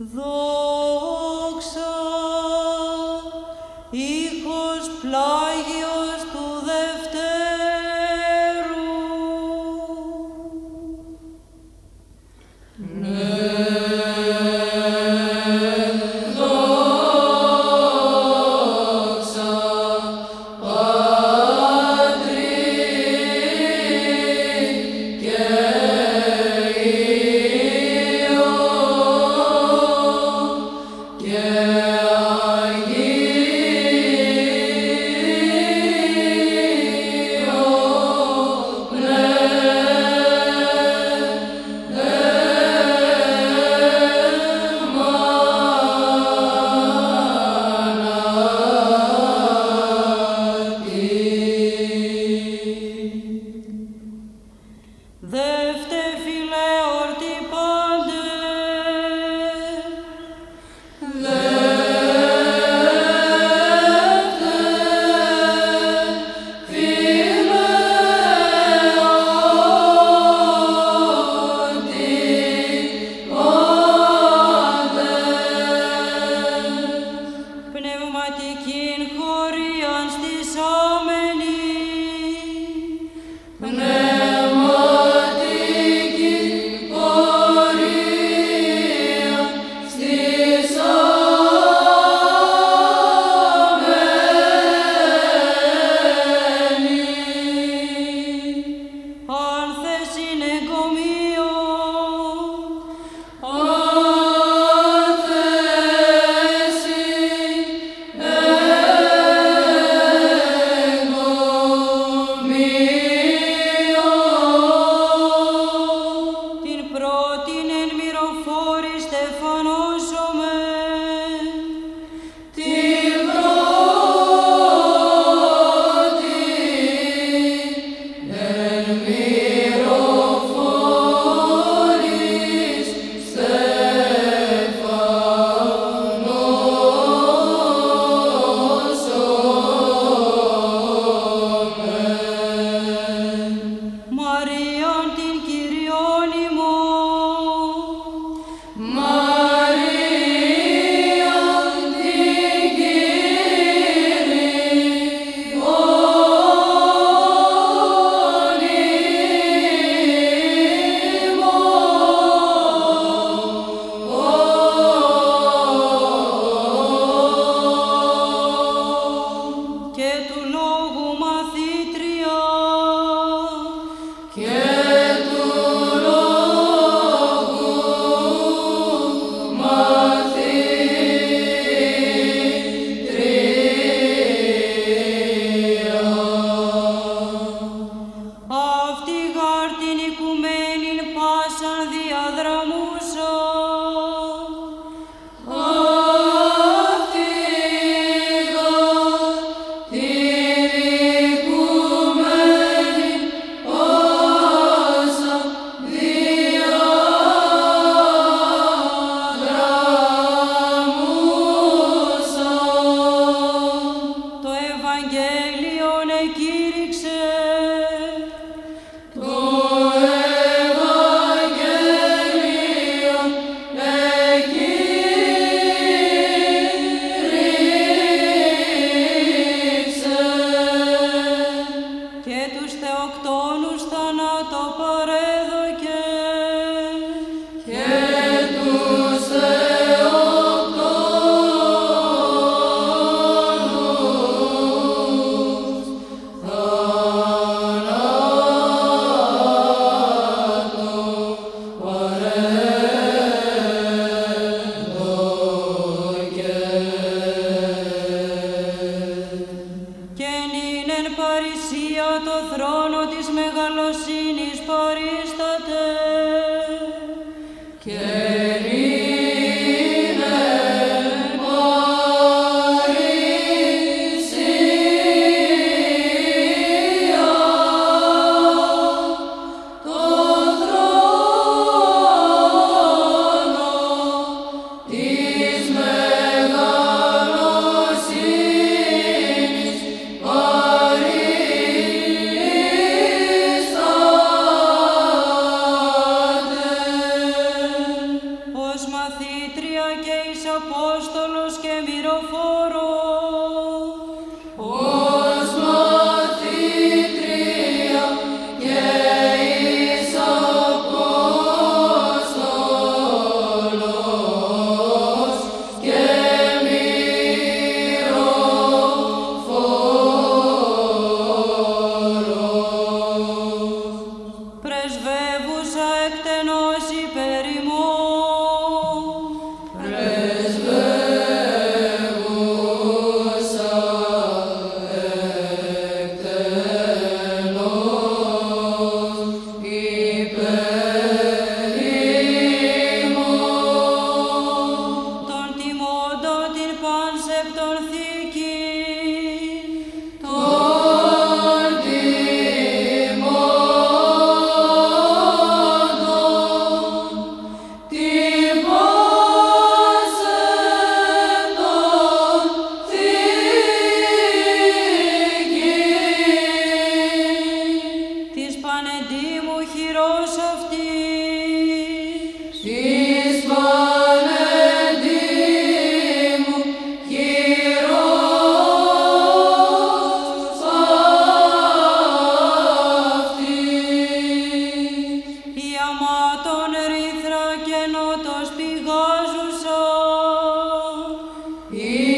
though Yeah. μα και χωρίαν Lord. Και εις Απόστολος και μυροφόρος, Yeah.